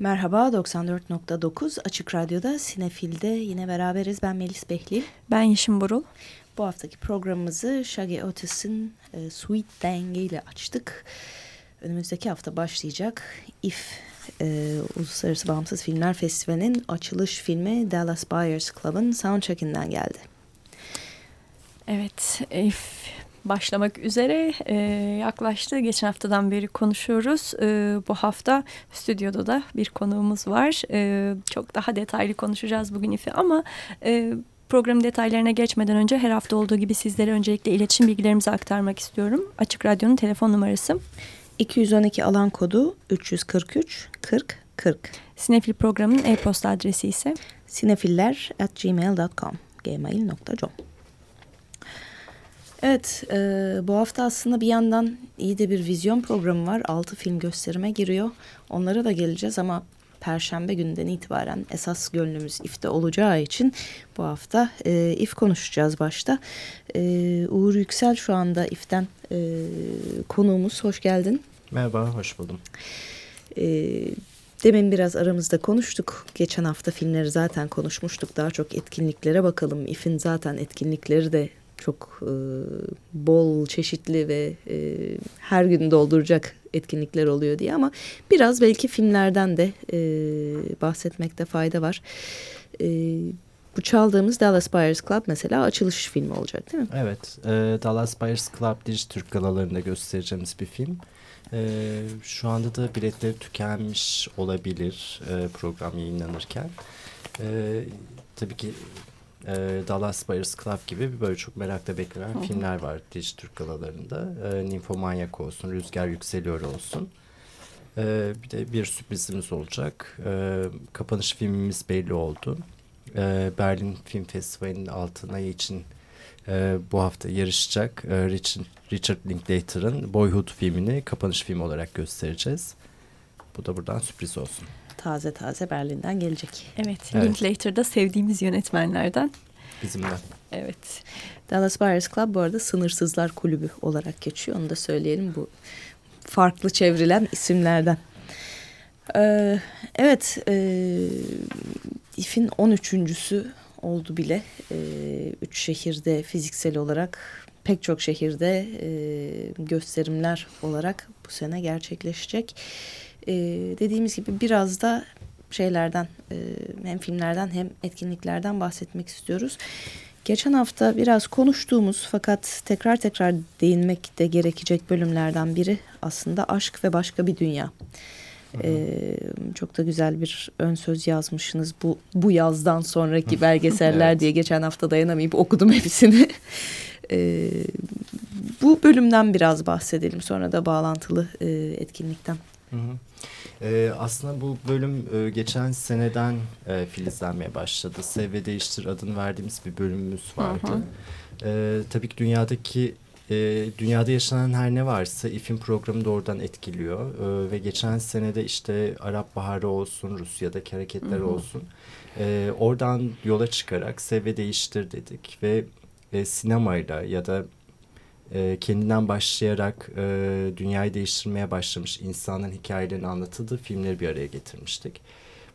Merhaba 94.9 Açık Radyo'da Sinefil'de yine beraberiz. Ben Melis Behli. Ben Yeşim Burul. Bu haftaki programımızı Shaggy Otis'in e, Sweet Denge ile açtık. Önümüzdeki hafta başlayacak If e, Uluslararası Bağımsız Filmler Festivali'nin açılış filmi Dallas Buyers Club'ın soundcheckinden geldi. Evet, If başlamak üzere e, yaklaştı. Geçen haftadan beri konuşuyoruz. E, bu hafta stüdyoda da bir konuğumuz var. E, çok daha detaylı konuşacağız bugün İF'i ama... E, Programın detaylarına geçmeden önce her hafta olduğu gibi sizlere öncelikle iletişim bilgilerimizi aktarmak istiyorum. Açık Radyo'nun telefon numarası 212 alan kodu 343 40 40. Sinefil programının e-posta adresi ise sinefiller at gmail.com gmail.com Evet, e, bu hafta aslında bir yandan iyi de bir vizyon programı var. Altı film gösterime giriyor. Onlara da geleceğiz ama Perşembe günden itibaren esas gönlümüz İF'te olacağı için bu hafta e, İF konuşacağız başta. E, Uğur Yüksel şu anda İF'ten e, konuğumuz. Hoş geldin. Merhaba, hoş buldum. E, demin biraz aramızda konuştuk. Geçen hafta filmleri zaten konuşmuştuk. Daha çok etkinliklere bakalım. İF'in zaten etkinlikleri de çok e, bol, çeşitli ve e, her gün dolduracak etkinlikler oluyor diye ama biraz belki filmlerden de e, bahsetmekte fayda var. E, bu çaldığımız Dallas Buyers Club mesela açılış filmi olacak değil mi? Evet, e, Dallas Buyers Club Dijitürk galalarında göstereceğimiz bir film. E, şu anda da biletleri tükenmiş olabilir e, program yayınlanırken. E, tabii ki e, Dallas Buyers Club gibi böyle çok merakla beklenen Hı -hı. filmler var Dijitürk galalarında. E, Ninfomanyak olsun, Rüzgar Yükseliyor olsun. E, bir de bir sürprizimiz olacak. E, kapanış filmimiz belli oldu. E, Berlin Film Festivali'nin altın ayı için e, bu hafta yarışacak e, Richard, Richard Linklater'ın Boyhood filmini kapanış film olarak göstereceğiz. Bu da buradan sürpriz olsun taze taze Berlin'den gelecek. Evet, evet. Linklater'da sevdiğimiz yönetmenlerden. Bizimle. Evet. Dallas Buyers Club bu arada Sınırsızlar Kulübü olarak geçiyor. Onu da söyleyelim bu farklı çevrilen isimlerden. Ee, evet, e, İF'in 13.sü oldu bile. E, üç şehirde fiziksel olarak pek çok şehirde e, gösterimler olarak bu sene gerçekleşecek e, dediğimiz gibi biraz da şeylerden e, hem filmlerden hem etkinliklerden bahsetmek istiyoruz. Geçen hafta biraz konuştuğumuz fakat tekrar tekrar değinmek de gerekecek bölümlerden biri aslında aşk ve başka bir dünya. Ee, çok da güzel bir ön söz yazmışsınız bu bu yazdan sonraki belgeseller evet. diye geçen hafta dayanamayıp okudum hepsini. ee, bu bölümden biraz bahsedelim sonra da bağlantılı e, etkinlikten. Hı hı. Ee, aslında bu bölüm e, geçen seneden e, filizlenmeye başladı. Sev ve Değiştir adını verdiğimiz bir bölümümüz vardı. Hı hı. Ee, tabii ki dünyadaki e, dünyada yaşanan her ne varsa İF'in programı doğrudan etkiliyor. Ee, ve geçen senede işte Arap Baharı olsun, Rusya'daki hareketler hı hı. olsun. E, oradan yola çıkarak Sev ve Değiştir dedik. Ve e, sinemayla ya da e, kendinden başlayarak e, dünyayı değiştirmeye başlamış insanların hikayelerini anlatıldığı filmleri bir araya getirmiştik.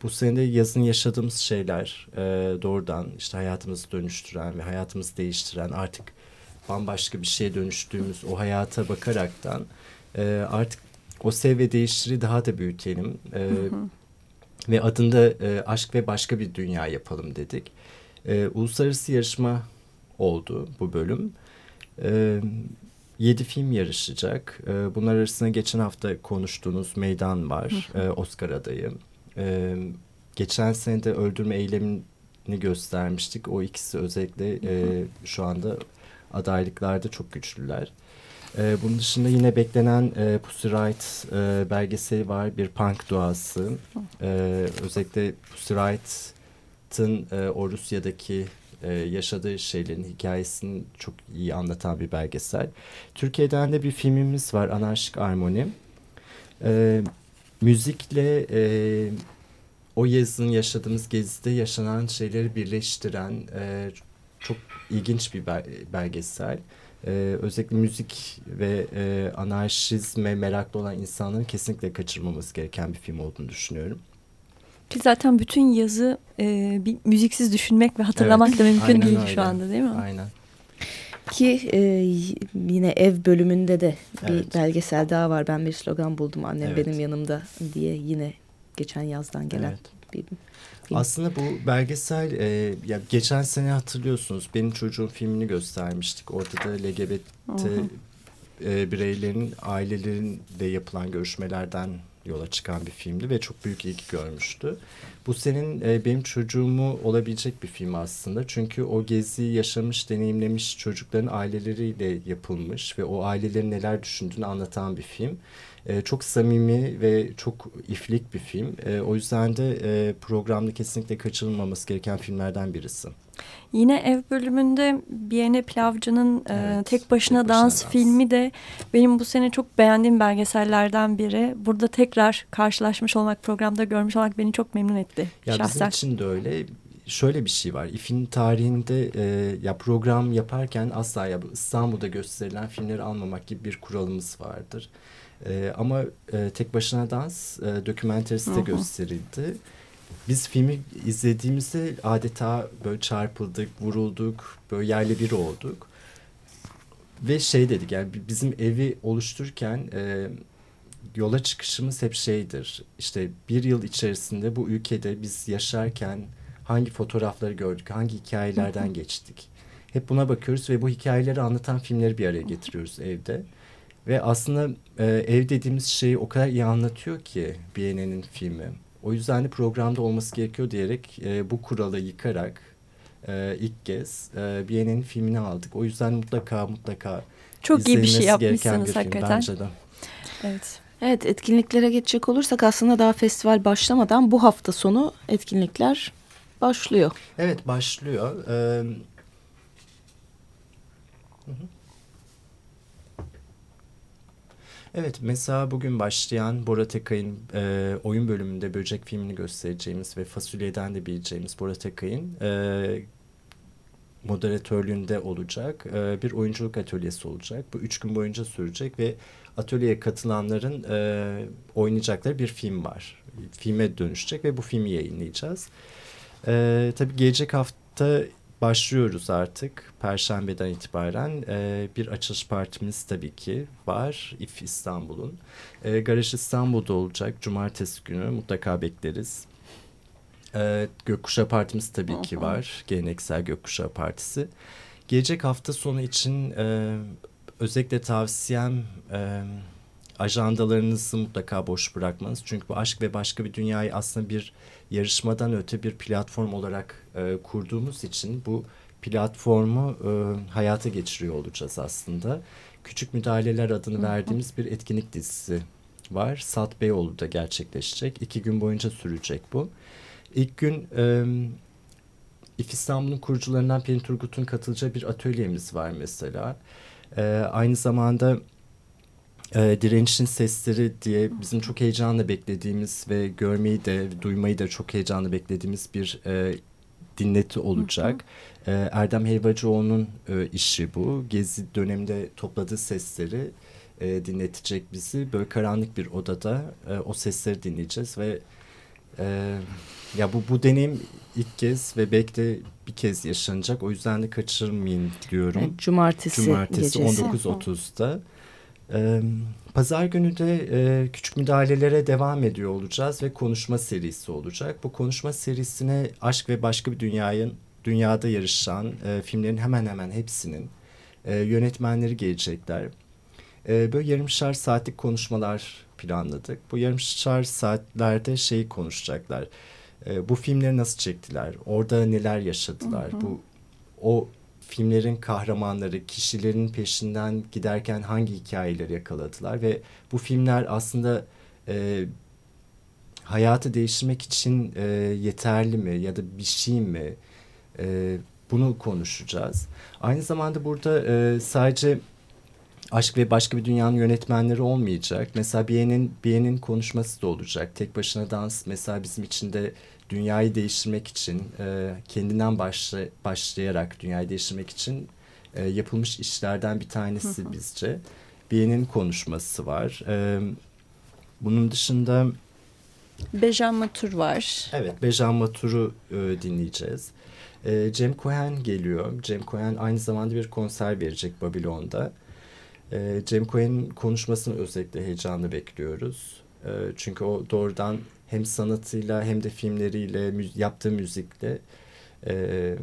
Bu sene yazın yaşadığımız şeyler e, doğrudan işte hayatımızı dönüştüren ve hayatımızı değiştiren artık bambaşka bir şeye dönüştüğümüz o hayata bakaraktan e, artık o sev ve değiştiri daha da büyütelim. E, hı hı. Ve adında e, aşk ve başka bir dünya yapalım dedik. E, uluslararası yarışma oldu bu bölüm. E, 7 film yarışacak. E, bunlar arasında geçen hafta konuştuğunuz Meydan var. E, Oscar adayı. E, geçen sene de öldürme eylemini göstermiştik. O ikisi özellikle e, şu anda adaylıklarda çok güçlüler. E, bunun dışında yine beklenen e, Pussy Riot e, belgeseli var. Bir punk duası. E, özellikle Pussy Riot'ın e, o Rusya'daki e, yaşadığı şeylerin hikayesini çok iyi anlatan bir belgesel. Türkiye'den de bir filmimiz var Anarşik Armoni. E, müzikle e, o yazın yaşadığımız gezide yaşanan şeyleri birleştiren e, çok ilginç bir belgesel. Ee, özellikle müzik ve e, anarşizme meraklı olan insanların kesinlikle kaçırmaması gereken bir film olduğunu düşünüyorum. Ki zaten bütün yazı e, bir müziksiz düşünmek ve hatırlamak evet, da mümkün değil öyle. şu anda değil mi? Aynen. Ki e, yine ev bölümünde de bir evet. belgesel daha var. Ben bir slogan buldum annem evet. benim yanımda diye yine geçen yazdan gelen evet. bir film. Aslında bu belgesel e, ya geçen sene hatırlıyorsunuz benim çocuğun filmini göstermiştik. Orada da LGBT e, bireylerin ailelerinde yapılan görüşmelerden yola çıkan bir filmdi ve çok büyük ilgi görmüştü. Bu senin e, benim çocuğumu olabilecek bir film aslında. Çünkü o geziyi yaşamış, deneyimlemiş çocukların aileleriyle yapılmış ve o ailelerin neler düşündüğünü anlatan bir film. E, çok samimi ve çok iflik bir film. E, o yüzden de e, programda kesinlikle kaçırılmaması gereken filmlerden birisi. Yine ev bölümünde Biyene Pilavcı'nın e, evet, e, Tek Başına tek Dans, dans filmi de benim bu sene çok beğendiğim belgesellerden biri. Burada tekrar karşılaşmış olmak, programda görmüş olmak beni çok memnun etti ya şahsen. Bizim için de öyle. Şöyle bir şey var. İF'in tarihinde e, ya program yaparken asla ya İstanbul'da gösterilen filmleri almamak gibi bir kuralımız vardır. E, ama e, Tek Başına Dans e, dokümenterisi de gösterildi. Biz filmi izlediğimizde adeta böyle çarpıldık, vurulduk, böyle yerle bir olduk. Ve şey dedik yani bizim evi oluştururken e, yola çıkışımız hep şeydir. İşte bir yıl içerisinde bu ülkede biz yaşarken hangi fotoğrafları gördük, hangi hikayelerden geçtik. Hep buna bakıyoruz ve bu hikayeleri anlatan filmleri bir araya getiriyoruz evde. Ve aslında e, ev dediğimiz şeyi o kadar iyi anlatıyor ki BNN'in filmi. O yüzden de programda olması gerekiyor diyerek e, bu kuralı yıkarak e, ilk kez e, BNN'in filmini aldık. O yüzden mutlaka mutlaka çok iyi bir şey yapmışsınız hakikaten. Bence de. Evet. Evet etkinliklere geçecek olursak aslında daha festival başlamadan bu hafta sonu etkinlikler başlıyor. Evet başlıyor. Ee, hı hı. Evet mesela bugün başlayan Bora Tekay'ın e, oyun bölümünde Böcek filmini göstereceğimiz ve Fasulye'den de bileceğimiz Bora Tekay'ın e, moderatörlüğünde olacak e, bir oyunculuk atölyesi olacak. Bu üç gün boyunca sürecek ve atölyeye katılanların e, oynayacakları bir film var. Filme dönüşecek ve bu filmi yayınlayacağız. E, tabii gelecek hafta başlıyoruz artık. Perşembeden itibaren e, bir açılış partimiz tabii ki var. İF İstanbul'un. E, Garaj İstanbul'da olacak. Cumartesi günü mutlaka bekleriz. E, Gökkuşağı Partimiz tabii ki var. Geleneksel Gökkuşağı Partisi. Gelecek hafta sonu için e, özellikle tavsiyem... E, ajandalarınızı mutlaka boş bırakmanız. Çünkü bu aşk ve başka bir dünyayı aslında bir yarışmadan öte bir platform olarak e, kurduğumuz için bu platformu e, hayata geçiriyor olacağız aslında. Küçük Müdahaleler adını verdiğimiz bir etkinlik dizisi var. Sat Beyoğlu'da gerçekleşecek. İki gün boyunca sürecek bu. İlk gün e, İF İstanbul'un kurucularından Pelin Turgut'un katılacağı bir atölyemiz var mesela. E, aynı zamanda e, Direnişin Sesleri diye bizim çok heyecanla beklediğimiz ve görmeyi de duymayı da çok heyecanla beklediğimiz bir e, dinleti olacak. Hı hı. E, Erdem Helvacıoğlu'nun e, işi bu. Gezi döneminde topladığı sesleri e, dinletecek bizi. Böyle karanlık bir odada e, o sesleri dinleyeceğiz ve e, ya bu bu deneyim ilk kez ve belki de bir kez yaşanacak. O yüzden de kaçırmayın diyorum. Cumartesi, Cumartesi 19.30'da. Pazar günü de e, küçük müdahalelere devam ediyor olacağız ve konuşma serisi olacak. Bu konuşma serisine aşk ve başka bir dünyanın dünyada yarışan e, filmlerin hemen hemen hepsinin e, yönetmenleri gelecekler. E, böyle yarımşar saatlik konuşmalar planladık. Bu yarımşar saatlerde şeyi konuşacaklar. E, bu filmleri nasıl çektiler? Orada neler yaşadılar? Hı hı. Bu o filmlerin kahramanları kişilerin peşinden giderken hangi hikayeleri yakaladılar ve bu filmler aslında e, hayatı değiştirmek için e, yeterli mi ya da bir şey mi e, bunu konuşacağız. Aynı zamanda burada e, sadece Aşk ve Başka Bir Dünyanın yönetmenleri olmayacak. Mesela Bien'in Bien'in konuşması da olacak. Tek başına dans mesela bizim için de dünyayı değiştirmek için e, kendinden başla, başlayarak dünyayı değiştirmek için e, yapılmış işlerden bir tanesi hı hı. bizce. Bien'in konuşması var. E, bunun dışında Bejan Matur var. Evet, Bejan Matur'u e, dinleyeceğiz. E, Cem Cohen geliyor. Cem Cohen aynı zamanda bir konser verecek Babilon'da. E, Cem Cohen'in konuşmasını özellikle heyecanlı bekliyoruz. E, çünkü o doğrudan hem sanatıyla hem de filmleriyle, mü yaptığı müzikle e,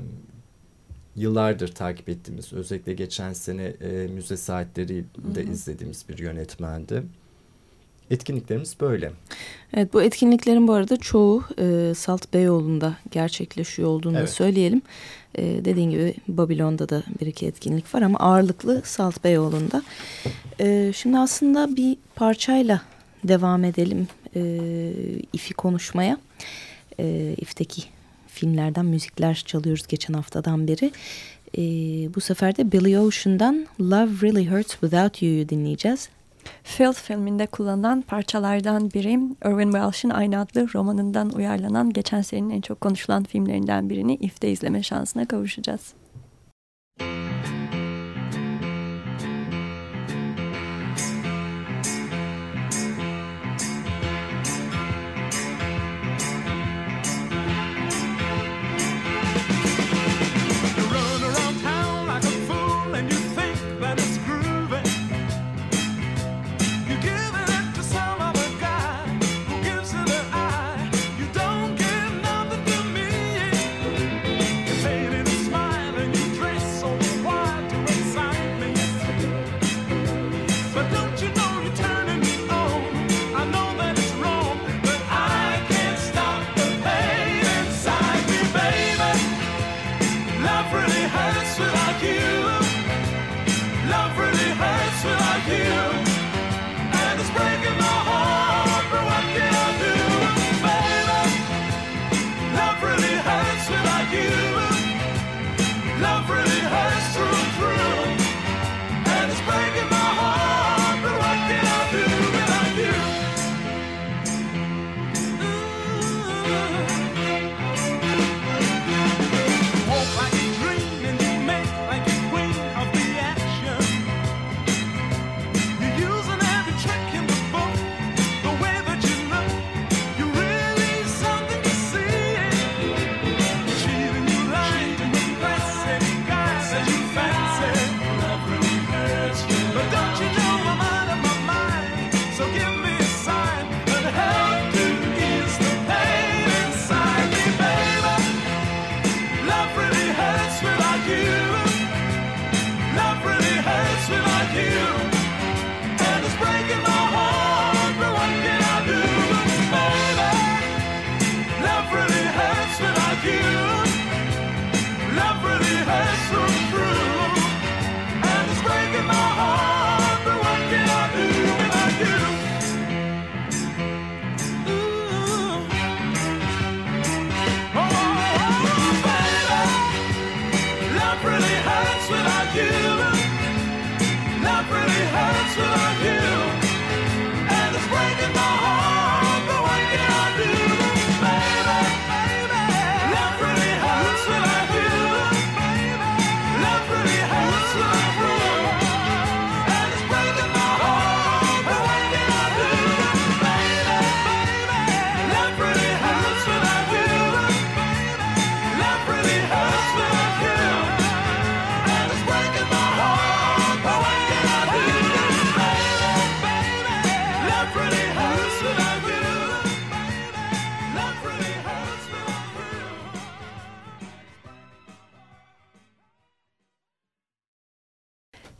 yıllardır takip ettiğimiz, özellikle geçen sene e, müze saatlerinde izlediğimiz bir yönetmendi. Etkinliklerimiz böyle. Evet bu etkinliklerin bu arada çoğu e, Salt Beyoğlu'nda gerçekleşiyor olduğunu evet. da söyleyelim. E, dediğin gibi Babilon'da da bir iki etkinlik var ama ağırlıklı Salt Beyoğlu'nda. E, şimdi aslında bir parçayla devam edelim e, İF'i konuşmaya. E, İF'teki filmlerden müzikler çalıyoruz geçen haftadan beri. E, bu sefer de Billy Ocean'dan Love Really Hurts Without You'yu dinleyeceğiz. Filth filminde kullanılan parçalardan biri Irvin Welsh'in aynı adlı romanından uyarlanan geçen senenin en çok konuşulan filmlerinden birini If'te izleme şansına kavuşacağız.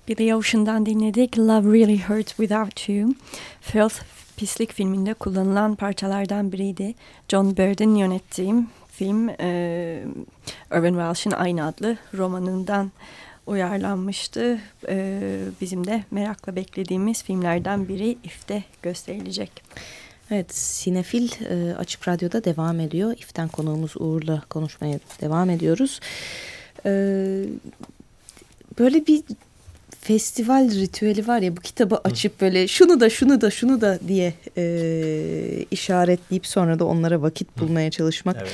Billy Ocean'dan dinledik. Love Really Hurts Without You. Filth Pislik filminde kullanılan parçalardan biriydi. John Byrd'in yönettiği film e, Irvin Welsh'in aynı adlı romanından uyarlanmıştı. E, bizim de merakla beklediğimiz filmlerden biri İF'te gösterilecek. Evet, Sinefil e, Açık Radyo'da devam ediyor. İF'ten konuğumuz Uğur'la konuşmaya devam ediyoruz. E, böyle bir festival ritüeli var ya bu kitabı açıp böyle şunu da şunu da şunu da diye e, işaretleyip sonra da onlara vakit bulmaya çalışmak. Evet.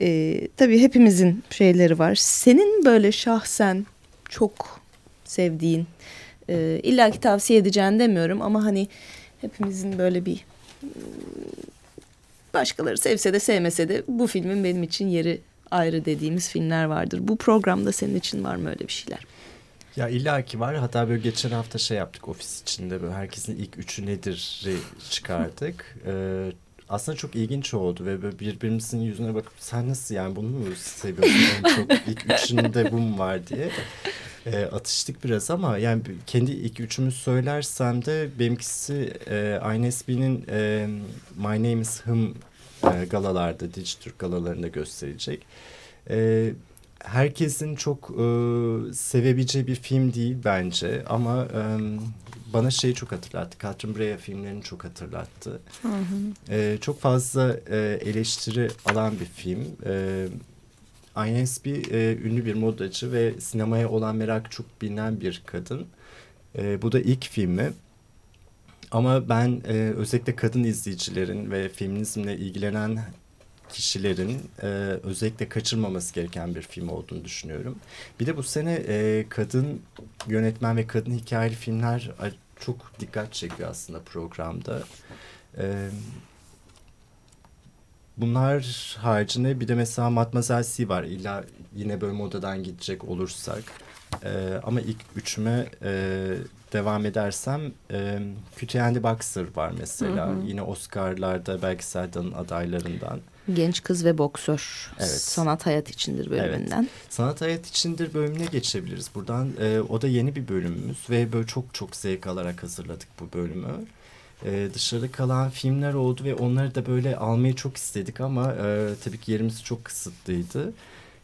E, tabii hepimizin şeyleri var. Senin böyle şahsen çok sevdiğin e, illa ki tavsiye edeceğini demiyorum ama hani hepimizin böyle bir başkaları sevse de sevmese de bu filmin benim için yeri ayrı dediğimiz filmler vardır. Bu programda senin için var mı öyle bir şeyler? Ya illa ki var. Hatta böyle geçen hafta şey yaptık ofis içinde böyle herkesin ilk üçü nedir çıkardık. Ee, aslında çok ilginç oldu ve böyle birbirimizin yüzüne bakıp sen nasıl yani bunu mu seviyorsun en çok ilk üçünde bu mu var diye e, atıştık biraz ama yani kendi ilk üçümü söylersem de benimkisi e, INSB'nin e, My Name is Him e, galalarda Dijitürk galalarında gösterecek. E, herkesin çok e, sevebileceği bir film değil bence ama e, bana şeyi çok hatırlattı. Catherine Breillat filmlerini çok hatırlattı. Hı hı. E, çok fazla e, eleştiri alan bir film. E, INSB e, ünlü bir modacı ve sinemaya olan merak çok bilinen bir kadın. E, bu da ilk filmi. Ama ben e, özellikle kadın izleyicilerin ve feminizmle ilgilenen kişilerin e, özellikle kaçırmaması gereken bir film olduğunu düşünüyorum. Bir de bu sene e, kadın yönetmen ve kadın hikayeli filmler çok dikkat çekiyor aslında programda. E, bunlar haricinde bir de mesela Matmazel C var. İlla yine böyle modadan gidecek olursak. E, ama ilk üçüme e, devam edersem e, and Boxer var mesela. Hı hı. Yine Oscar'larda belki Serdan'ın adaylarından. Genç Kız ve Boksör. Evet. Sanat Hayat içindir bölümünden. Evet. Sanat Hayat içindir bölümüne geçebiliriz buradan. E, o da yeni bir bölümümüz ve böyle çok çok zevk alarak hazırladık bu bölümü. E, dışarıda kalan filmler oldu ve onları da böyle almayı çok istedik ama e, tabii ki yerimiz çok kısıtlıydı.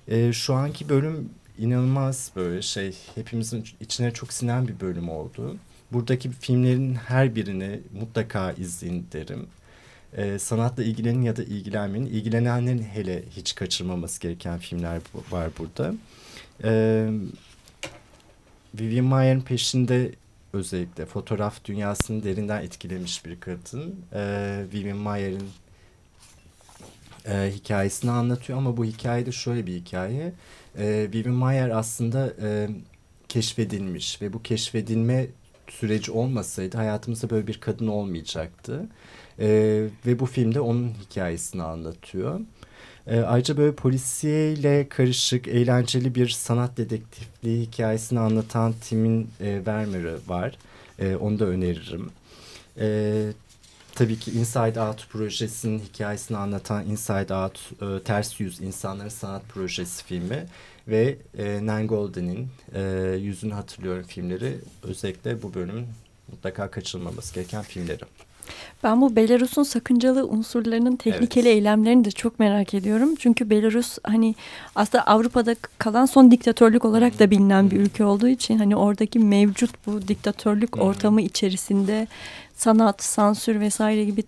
E, şu anki bölüm inanılmaz böyle şey hepimizin içine çok sinen bir bölüm oldu. Buradaki filmlerin her birini mutlaka izleyin derim e, sanatla ilgilenin ya da ilgilenmeyin. İlgilenenlerin hele hiç kaçırmaması gereken filmler var burada. E, Vivian Mayer'in peşinde özellikle fotoğraf dünyasını derinden etkilemiş bir kadın. E, Vivian Mayer'in e, hikayesini anlatıyor ama bu hikayede şöyle bir hikaye. E, Vivian Mayer aslında e, keşfedilmiş ve bu keşfedilme süreci olmasaydı hayatımızda böyle bir kadın olmayacaktı. E, ve bu filmde onun hikayesini anlatıyor. E, ayrıca böyle polisiyeyle karışık, eğlenceli bir sanat dedektifliği hikayesini anlatan Tim'in e, Vermeer'ı var. E, onu da öneririm. E, tabii ki Inside Out projesinin hikayesini anlatan Inside Out, e, Ters Yüz İnsanların Sanat Projesi filmi ve e, Nan Golden'in e, Yüzünü Hatırlıyorum filmleri özellikle bu bölümün mutlaka kaçırılmaması gereken filmleri. Ben bu Belarus'un sakıncalı unsurlarının tehlikeli evet. eylemlerini de çok merak ediyorum. Çünkü Belarus hani aslında Avrupa'da kalan son diktatörlük olarak da bilinen bir ülke olduğu için hani oradaki mevcut bu diktatörlük ortamı içerisinde sanat, sansür vesaire gibi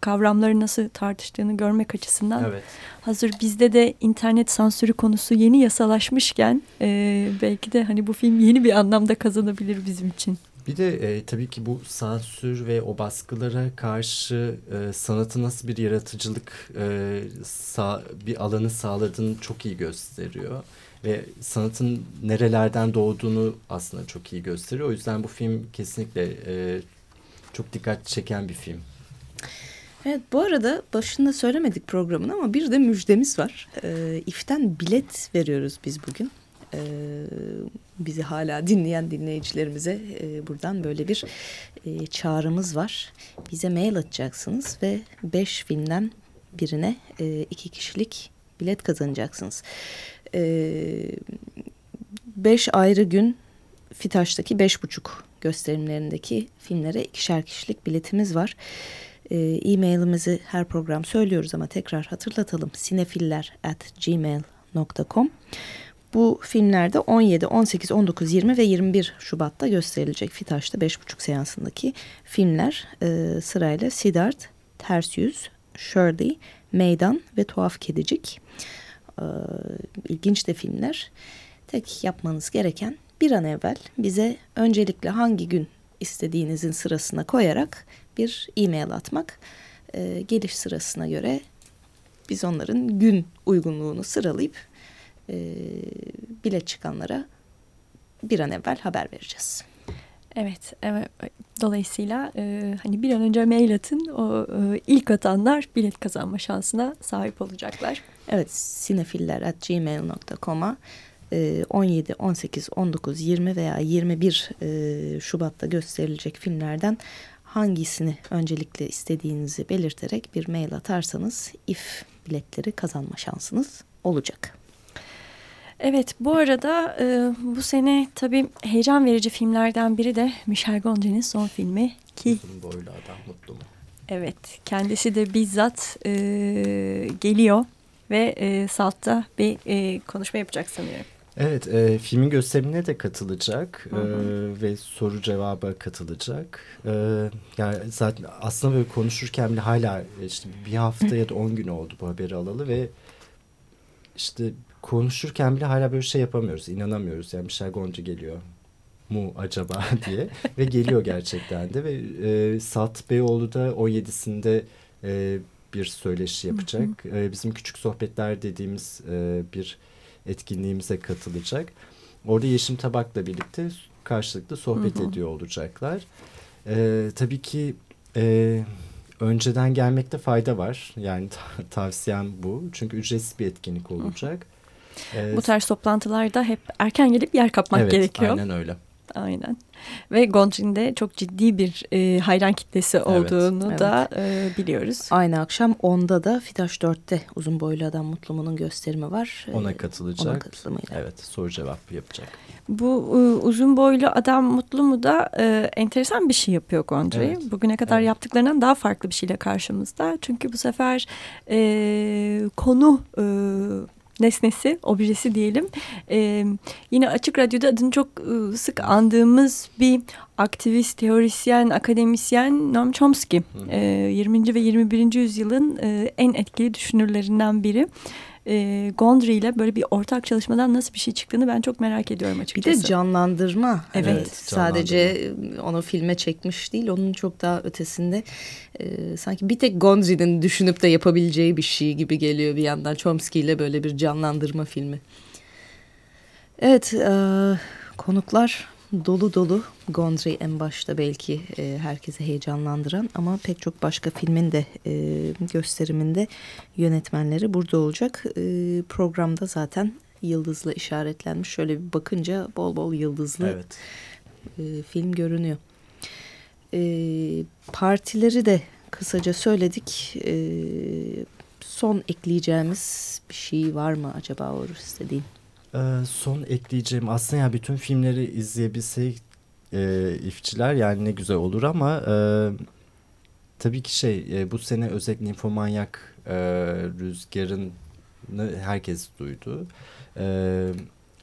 kavramları nasıl tartıştığını görmek açısından evet. hazır bizde de internet sansürü konusu yeni yasalaşmışken e, belki de hani bu film yeni bir anlamda kazanabilir bizim için. Bir de e, tabii ki bu sansür ve o baskılara karşı e, sanatı nasıl bir yaratıcılık e, sağ, bir alanı sağladığını çok iyi gösteriyor. Ve sanatın nerelerden doğduğunu aslında çok iyi gösteriyor. O yüzden bu film kesinlikle e, çok dikkat çeken bir film. Evet bu arada başında söylemedik programın ama bir de müjdemiz var. E, İF'ten bilet veriyoruz biz bugün e, bizi hala dinleyen dinleyicilerimize e, buradan böyle bir e, çağrımız var. Bize mail atacaksınız ve beş filmden birine e, iki kişilik bilet kazanacaksınız. E, beş ayrı gün Fitaş'taki beş buçuk gösterimlerindeki filmlere ikişer kişilik biletimiz var. E-mailimizi her program söylüyoruz ama tekrar hatırlatalım. sinefiller at gmail.com bu filmlerde 17, 18, 19, 20 ve 21 Şubat'ta gösterilecek Fitaş'ta 5.5 seansındaki filmler e, sırayla Siddharth, Ters Yüz, Shirley, Meydan ve Tuhaf Kedicik. E, ilginç de filmler. Tek yapmanız gereken bir an evvel bize öncelikle hangi gün istediğinizin sırasına koyarak bir e-mail atmak. E, geliş sırasına göre biz onların gün uygunluğunu sıralayıp e, bilet çıkanlara bir an evvel haber vereceğiz. Evet, evet Dolayısıyla e, hani bir an önce mail atın o e, ilk atanlar bilet kazanma şansına sahip olacaklar. Evet sinefiller.gmail.com'a 17, 18, 19, 20 veya 21 e, Şubat'ta gösterilecek filmlerden hangisini öncelikle istediğinizi belirterek bir mail atarsanız if biletleri kazanma şansınız olacak. Evet bu arada e, bu sene tabii heyecan verici filmlerden biri de Michel Gondry'nin son filmi ki. Uzun boylu adam mutlu mu? Evet kendisi de bizzat e, geliyor ve e, Salt'ta bir e, konuşma yapacak sanıyorum. Evet, e, filmin gösterimine de katılacak hı hı. E, ve soru cevaba katılacak. E, yani zaten aslında böyle konuşurken bile hala işte bir hafta ya da on gün oldu bu haberi alalı ve işte konuşurken bile hala böyle şey yapamıyoruz, inanamıyoruz. Yani Michel Gondry geliyor mu acaba diye ve geliyor gerçekten de ve e, Salt Beyoğlu da 17'sinde e, bir söyleşi yapacak. E, bizim küçük sohbetler dediğimiz e, bir etkinliğimize katılacak. Orada Yeşim Tabak'la birlikte karşılıklı sohbet hı hı. ediyor olacaklar. E, tabii ki e, önceden gelmekte fayda var. Yani tavsiyem bu. Çünkü ücretsiz bir etkinlik olacak. Hı. Bu tarz toplantılarda hep erken gelip yer kapmak evet, gerekiyor. Aynen öyle. Aynen. Ve Gondry'nin de çok ciddi bir e, hayran kitlesi olduğunu evet, da evet. E, biliyoruz. Aynı akşam 10'da da Fitaş 4'te Uzun Boylu Adam Mutlumun'un gösterimi var. Ona e, katılacak. Ona katılımıyla. Evet soru cevap yapacak. Bu e, Uzun Boylu Adam Mutlu mu da e, enteresan bir şey yapıyor Gondry. Evet. Bugüne kadar evet. yaptıklarından daha farklı bir şeyle karşımızda. Çünkü bu sefer e, konu... E, nesnesi, objesi diyelim. E, yine Açık Radyo'da adını çok e, sık andığımız bir aktivist, teorisyen, akademisyen Noam Chomsky. E, 20. ve 21. yüzyılın e, en etkili düşünürlerinden biri e, Gondry ile böyle bir ortak çalışmadan nasıl bir şey çıktığını ben çok merak ediyorum açıkçası. Bir de canlandırma. Evet. evet sadece onu filme çekmiş değil, onun çok daha ötesinde e, sanki bir tek Gondry'nin düşünüp de yapabileceği bir şey gibi geliyor bir yandan. Chomsky ile böyle bir canlandırma filmi. Evet, e, konuklar dolu dolu. Gondry en başta belki e, herkese heyecanlandıran ama pek çok başka filmin de e, gösteriminde yönetmenleri burada olacak. E, programda zaten yıldızla işaretlenmiş. Şöyle bir bakınca bol bol yıldızlı evet. e, film görünüyor. E, partileri de kısaca söyledik. E, son ekleyeceğimiz bir şey var mı acaba Uğur istediğin? Ee, son ekleyeceğim aslında ya bütün filmleri izleyebilsek e, ifçiler yani ne güzel olur ama e, tabii ki şey e, bu sene özellikle Infomanyak e, rüzgarını herkes duydu. E,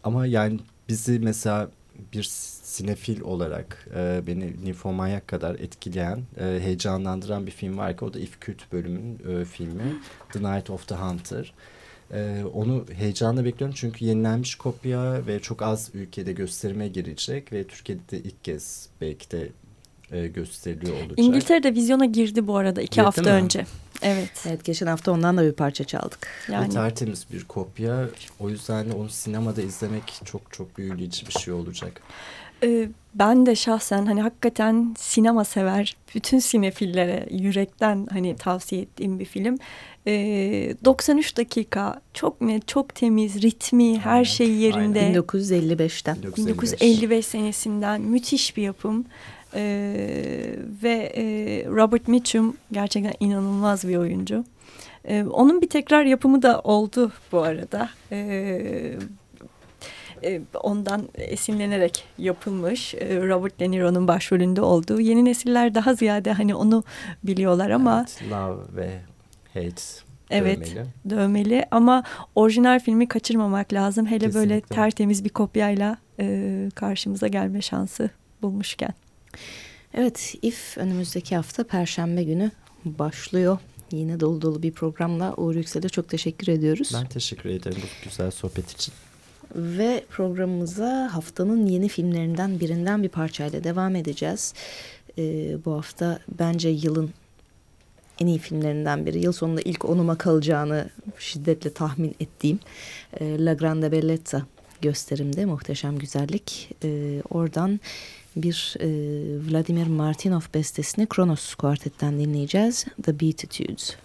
ama yani bizi mesela bir sinefil olarak e, beni Nymphomaniac kadar etkileyen, e, heyecanlandıran bir film var ki o da If Kült bölümün e, filmi The Night of the Hunter. Ee, onu heyecanla bekliyorum çünkü yenilenmiş kopya ve çok az ülkede gösterime girecek ve Türkiye'de de ilk kez belki de e, gösteriliyor olacak. İngiltere'de vizyona girdi bu arada iki Girdi hafta mi? önce. Evet. Evet geçen hafta ondan da bir parça çaldık. Yani. Ve tertemiz bir kopya. O yüzden onu sinemada izlemek çok çok büyüleyici bir şey olacak. Ee, ben de şahsen hani hakikaten sinema sever bütün sinefillere yürekten hani tavsiye ettiğim bir film. Ee, 93 dakika çok net çok temiz ritmi her şey yerinde. Aynen. 1955'ten. 1955 senesinden müthiş bir yapım. Ee, ve e, Robert Mitchum gerçekten inanılmaz bir oyuncu. Ee, onun bir tekrar yapımı da oldu bu arada. Ee, e, ondan esinlenerek yapılmış e, Robert De Niro'nun başrolünde olduğu yeni nesiller daha ziyade hani onu biliyorlar ama evet, Love ve Hate Evet dövmeli. dövmeli ama orijinal filmi kaçırmamak lazım. Hele Kesinlikle. böyle tertemiz bir kopyayla e, karşımıza gelme şansı bulmuşken. Evet If önümüzdeki hafta Perşembe günü başlıyor. Yine dolu dolu bir programla Uğur Yüksel'e çok teşekkür ediyoruz. Ben teşekkür ederim bu güzel sohbet için. Ve programımıza haftanın yeni filmlerinden birinden bir parçayla devam edeceğiz. Ee, bu hafta bence yılın en iyi filmlerinden biri. Yıl sonunda ilk onuma kalacağını şiddetle tahmin ettiğim e, La Grande Bellezza gösterimde Muhteşem Güzellik. E, oradan bir e, Vladimir Martinov bestesini Kronos Kuartet'ten dinleyeceğiz. The Beatitudes.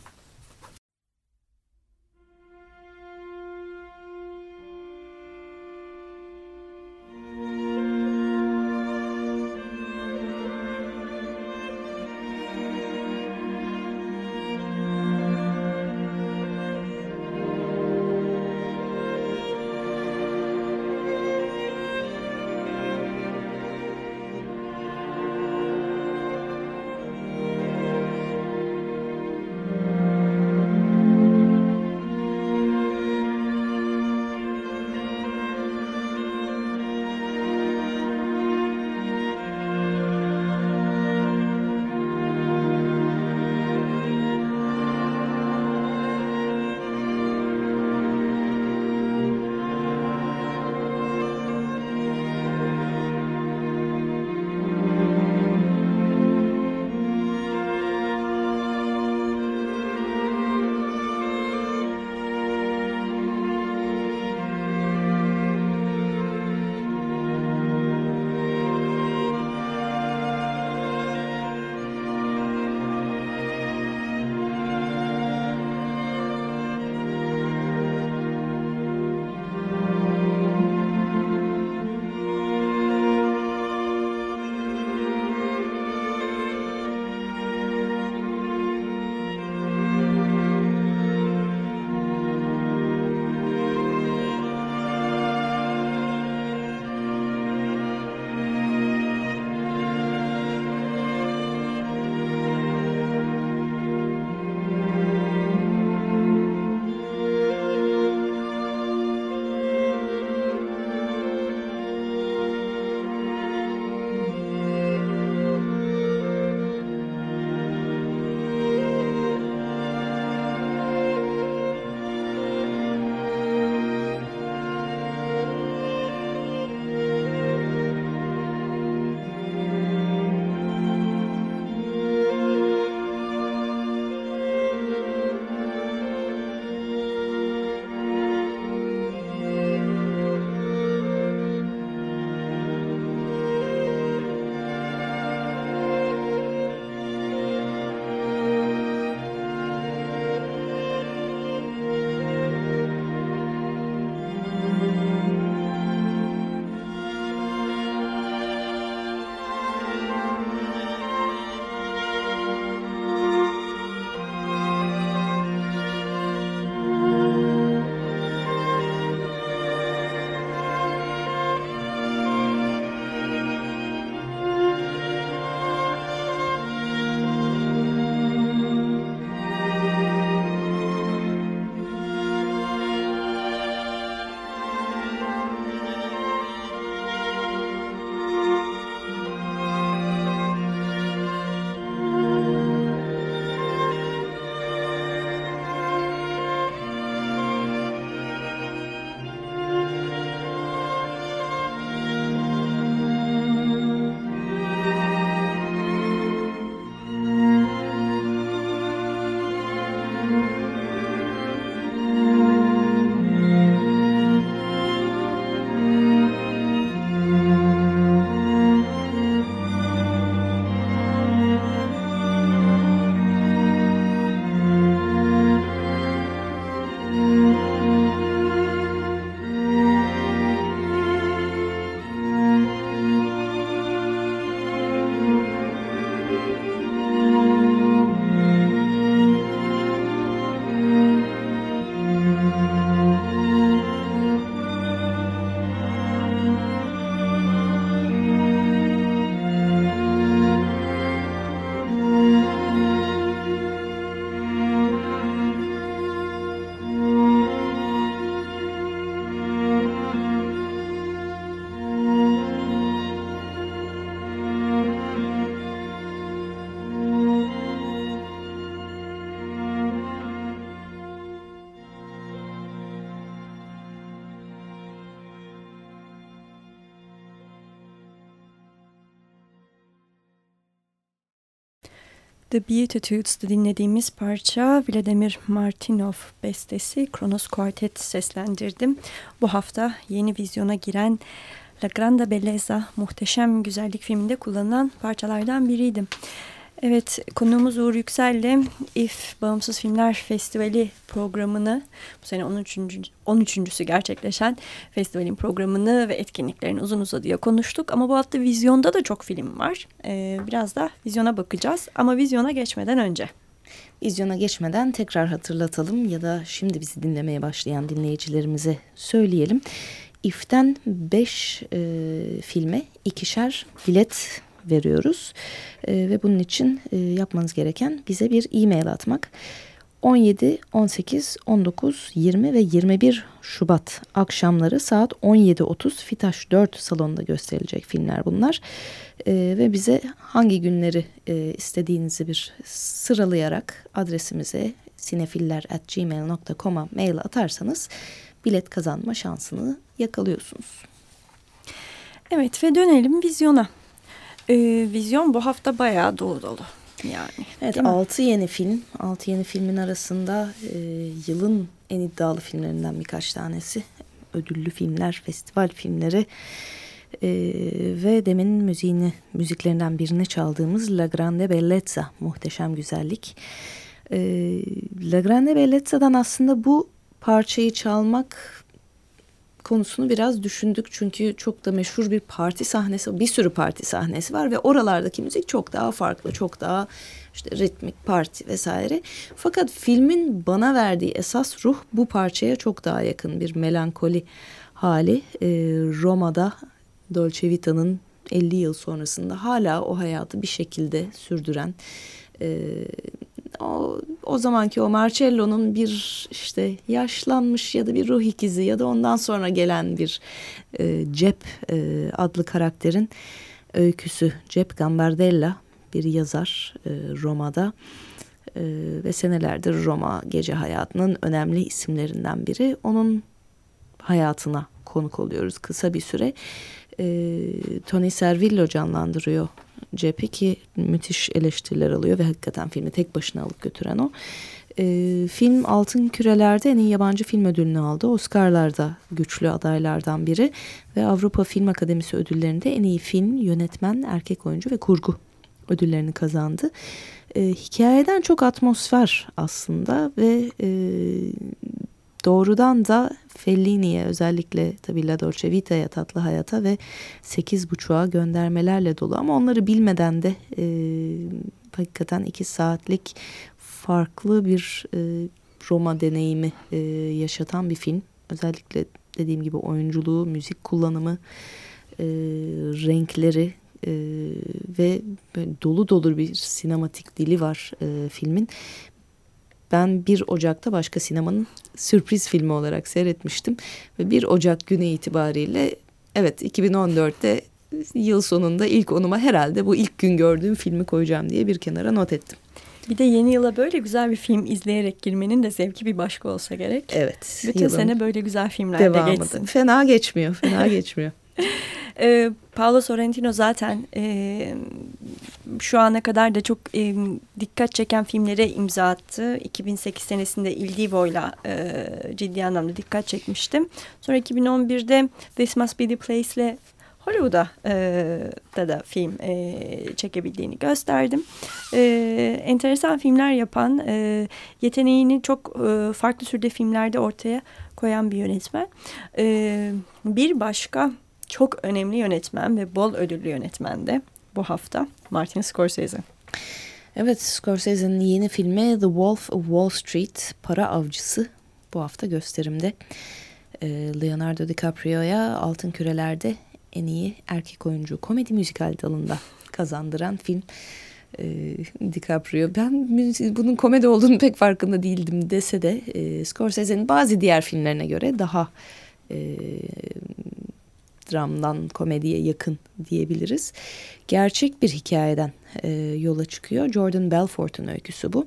The Beatitudes'da dinlediğimiz parça Vladimir Martinov bestesi Kronos Quartet seslendirdim. Bu hafta yeni vizyona giren La Grande Bellezza, Muhteşem Güzellik filminde kullanılan parçalardan biriydi. Evet, konuğumuz Uğur Yüksel'le İF Bağımsız Filmler Festivali programını, bu sene 13. 13.sü gerçekleşen festivalin programını ve etkinliklerini uzun uzadıya konuştuk. Ama bu hafta vizyonda da çok film var. Ee, biraz da vizyona bakacağız ama vizyona geçmeden önce. Vizyona geçmeden tekrar hatırlatalım ya da şimdi bizi dinlemeye başlayan dinleyicilerimize söyleyelim. İF'ten 5 e, filme ikişer bilet veriyoruz. E, ve bunun için e, yapmanız gereken bize bir e-mail atmak. 17, 18, 19, 20 ve 21 Şubat akşamları saat 17.30 Fitaş 4 salonunda gösterilecek filmler bunlar. Ee, ve bize hangi günleri e, istediğinizi bir sıralayarak adresimize sinefiller.gmail.com'a mail atarsanız bilet kazanma şansını yakalıyorsunuz. Evet ve dönelim vizyona. Ee, vizyon bu hafta bayağı dolu dolu. Yani, evet 6 yeni film. 6 yeni filmin arasında e, yılın en iddialı filmlerinden birkaç tanesi. Ödüllü filmler, festival filmleri e, ve demin müziğini, müziklerinden birini çaldığımız La Grande Bellezza, Muhteşem Güzellik. E, La Grande Bellezza'dan aslında bu parçayı çalmak konusunu biraz düşündük. Çünkü çok da meşhur bir parti sahnesi, bir sürü parti sahnesi var ve oralardaki müzik çok daha farklı, çok daha işte ritmik parti vesaire. Fakat filmin bana verdiği esas ruh bu parçaya çok daha yakın bir melankoli hali. Ee, Roma'da Dolce Vita'nın 50 yıl sonrasında hala o hayatı bir şekilde sürdüren e, o, o zamanki o Marcello'nun bir işte yaşlanmış ya da bir ruh ikizi ya da ondan sonra gelen bir e, Cep e, adlı karakterin öyküsü. Cep Gambardella bir yazar e, Roma'da e, ve senelerdir Roma gece hayatının önemli isimlerinden biri. Onun hayatına konuk oluyoruz kısa bir süre. E, Tony Servillo canlandırıyor cephe ki müthiş eleştiriler alıyor ve hakikaten filmi tek başına alıp götüren o. E, film Altın Küreler'de en iyi yabancı film ödülünü aldı. Oscar'larda güçlü adaylardan biri ve Avrupa Film Akademisi ödüllerinde en iyi film, yönetmen, erkek oyuncu ve kurgu ödüllerini kazandı. E, hikayeden çok atmosfer aslında ve e, doğrudan da Fellini'ye özellikle tabii La Dolce Vita'ya tatlı hayata ve sekiz buçuğa göndermelerle dolu ama onları bilmeden de e, hakikaten iki saatlik farklı bir e, Roma deneyimi e, yaşatan bir film. Özellikle dediğim gibi oyunculuğu, müzik kullanımı, e, renkleri e, ve dolu dolu bir sinematik dili var e, filmin ben 1 Ocak'ta başka sinemanın sürpriz filmi olarak seyretmiştim. Ve 1 Ocak günü itibariyle evet 2014'te yıl sonunda ilk onuma herhalde bu ilk gün gördüğüm filmi koyacağım diye bir kenara not ettim. Bir de yeni yıla böyle güzel bir film izleyerek girmenin de zevki bir başka olsa gerek. Evet. Bütün sene böyle güzel filmlerde devamıdır. geçsin. Fena geçmiyor, fena geçmiyor. e, Paolo Sorrentino zaten e, şu ana kadar da çok e, dikkat çeken filmlere imza attı. 2008 senesinde Il Divo'yla e, ciddi anlamda dikkat çekmiştim. Sonra 2011'de This Must Be The Place'le Hollywood'a e, da da film e, çekebildiğini gösterdim. E, enteresan filmler yapan, e, yeteneğini çok e, farklı türde filmlerde ortaya koyan bir yönetmen. E, bir başka çok önemli yönetmen ve bol ödüllü yönetmen de bu hafta Martin Scorsese. Evet Scorsese'nin yeni filmi The Wolf of Wall Street Para Avcısı bu hafta gösterimde. Ee, Leonardo DiCaprio'ya Altın Küreler'de en iyi erkek oyuncu komedi müzikal dalında kazandıran film. Ee, DiCaprio ben bunun komedi olduğunu pek farkında değildim dese de e, Scorsese'nin bazı diğer filmlerine göre daha e, dramdan komediye yakın diyebiliriz. Gerçek bir hikayeden e, yola çıkıyor. Jordan Belfort'un öyküsü bu.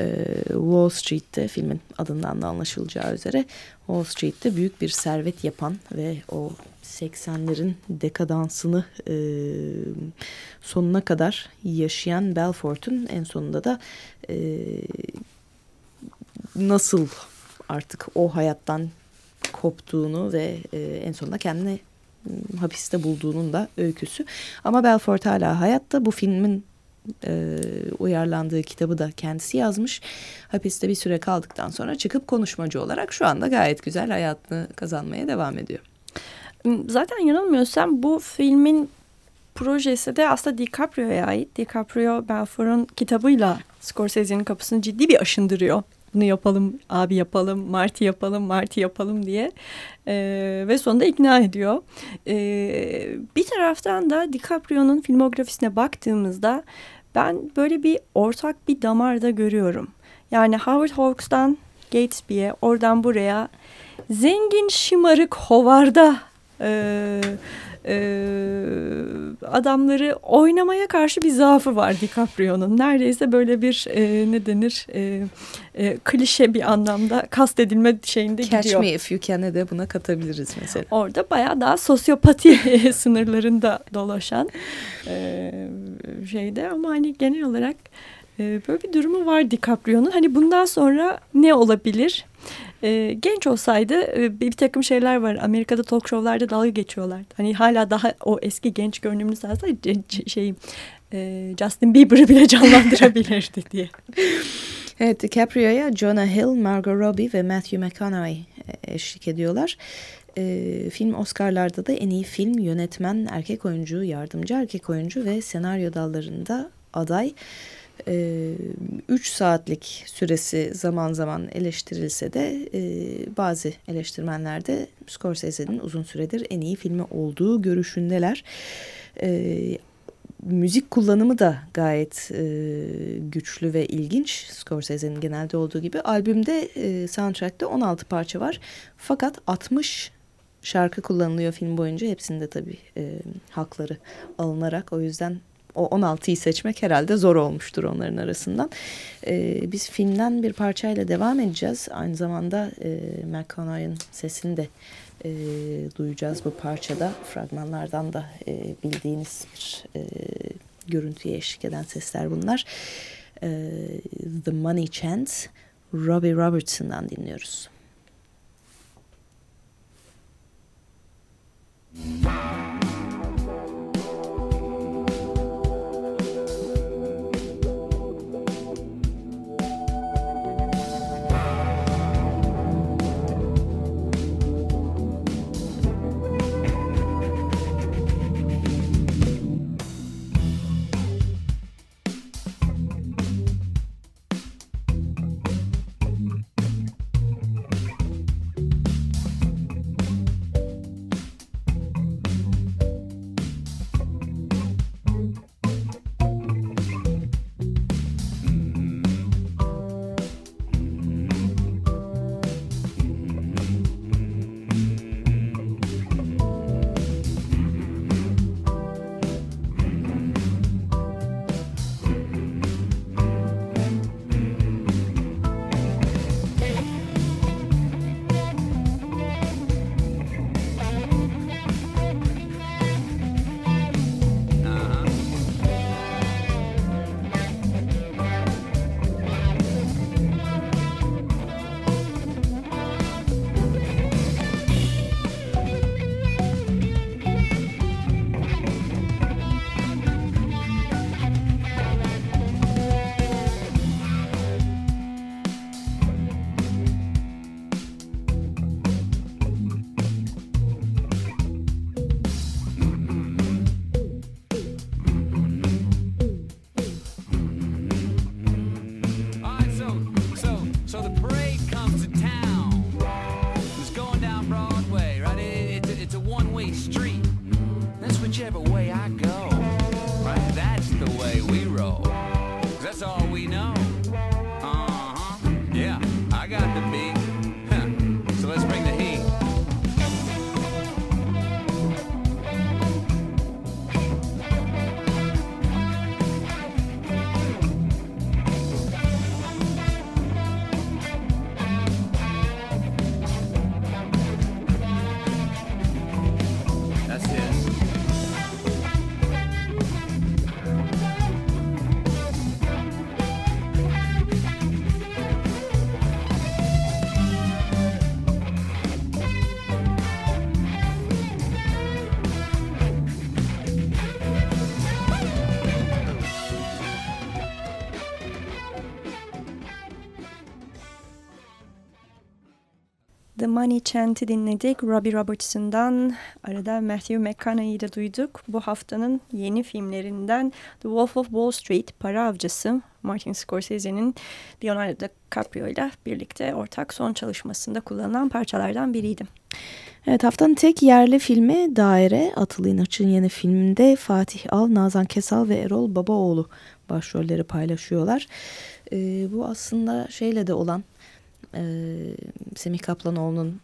E, Wall Street'te filmin adından da anlaşılacağı üzere Wall Street'te büyük bir servet yapan ve o 80'lerin dekadansını e, sonuna kadar yaşayan Belfort'un en sonunda da e, nasıl artık o hayattan koptuğunu ve e, en sonunda kendini hapiste bulduğunun da öyküsü. Ama Belfort hala hayatta. Bu filmin e, uyarlandığı kitabı da kendisi yazmış. Hapiste bir süre kaldıktan sonra çıkıp konuşmacı olarak şu anda gayet güzel hayatını kazanmaya devam ediyor. Zaten yanılmıyorsam bu filmin projesi de aslında DiCaprio'ya ait. DiCaprio Belfort'un kitabıyla Scorsese'nin kapısını ciddi bir aşındırıyor. Bunu yapalım, abi yapalım, Marty yapalım, Marty yapalım diye. Ee, ve sonunda ikna ediyor. Ee, bir taraftan da DiCaprio'nun filmografisine baktığımızda ben böyle bir ortak bir damarda görüyorum. Yani Howard Hawks'tan Gatesby'ye, oradan buraya zengin şımarık hovarda e, e, adamları oynamaya karşı bir zaafı var DiCaprio'nun. Neredeyse böyle bir e, ne denir e, e, klişe bir anlamda kastedilme şeyinde Catch gidiyor. Me If You Can'e de buna katabiliriz mesela. Orada bayağı daha sosyopati sınırlarında dolaşan e, şeyde ama hani genel olarak e, böyle bir durumu var DiCaprio'nun. Hani bundan sonra ne olabilir? E, genç olsaydı e, bir, takım şeyler var. Amerika'da talk show'larda dalga geçiyorlar. Hani hala daha o eski genç görünümümüz varsa şey e, Justin Bieber'ı bile canlandırabilirdi diye. Evet DiCaprio'ya Jonah Hill, Margot Robbie ve Matthew McConaughey eşlik ediyorlar. E, film Oscar'larda da en iyi film, yönetmen, erkek oyuncu, yardımcı erkek oyuncu ve senaryo dallarında aday. 3 saatlik süresi zaman zaman eleştirilse de e, bazı eleştirmenler de Scorsese'nin uzun süredir en iyi filmi olduğu görüşündeler. E, müzik kullanımı da gayet e, güçlü ve ilginç. Scorsese'nin genelde olduğu gibi. Albümde e, soundtrack'te 16 parça var. Fakat 60 şarkı kullanılıyor film boyunca. Hepsinde tabii e, hakları alınarak. O yüzden o 16'yı seçmek herhalde zor olmuştur onların arasından. E, biz filmden bir parçayla devam edeceğiz. Aynı zamanda e, McConaughey'ın sesini de e, duyacağız bu parçada. Fragmanlardan da e, bildiğiniz bir e, görüntüye eşlik eden sesler bunlar. E, The Money Chance, Robbie Robertson'dan dinliyoruz. Müzik The Money Chant'i dinledik. Robbie Robertson'dan arada Matthew McConaughey'i de duyduk. Bu haftanın yeni filmlerinden The Wolf of Wall Street, Para Avcısı, Martin Scorsese'nin Leonardo DiCaprio ile birlikte ortak son çalışmasında kullanılan parçalardan biriydi. Evet haftanın tek yerli filmi Daire. Atıl İnaç'ın yeni filminde Fatih Al, Nazan Kesal ve Erol Babaoğlu başrolleri paylaşıyorlar. Ee, bu aslında şeyle de olan e, Semih Kaplanoğlu'nun